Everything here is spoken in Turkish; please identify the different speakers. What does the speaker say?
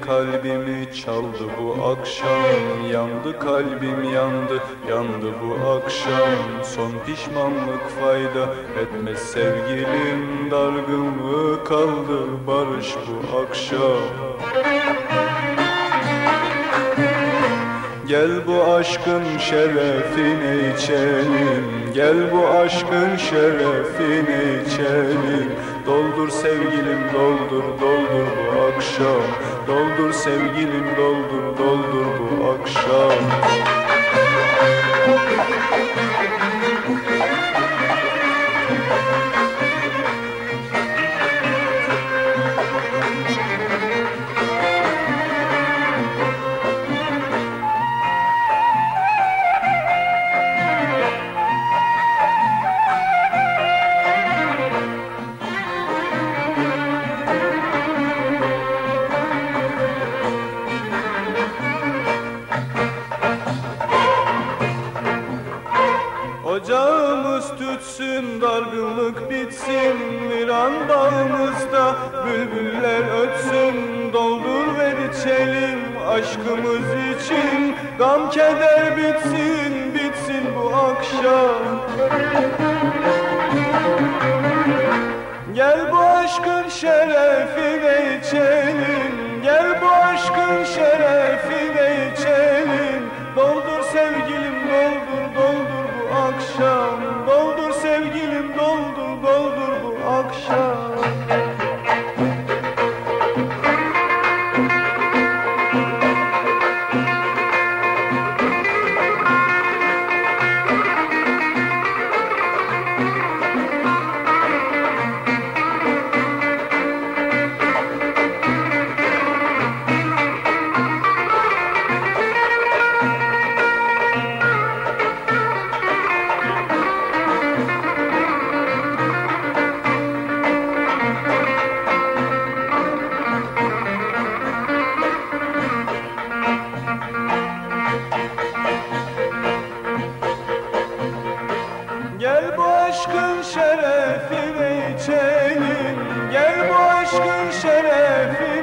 Speaker 1: kalbimi çaldı bu akşam. Yandı kalbim yandı yandı bu akşam. Son pişmanlık fayda etmez sevgilim. Dargın mı kaldı barış bu akşam Gel bu aşkın şerefine içelim. Gel bu aşkın şerefine içelim. Doldur sevgilim doldur doldur bu akşam. Doldur sevgilim doldur doldur bu akşam Tütsün, dargınlık bitsin Viran bağımızda bülbüller ötsün. Doldur ver içelim aşkımız için Gam keder bitsin, bitsin bu akşam. Gel bu aşkın şerefine içelim doldur Gel bu aşkın şerefine içelim. Gel bu aşkın şerefine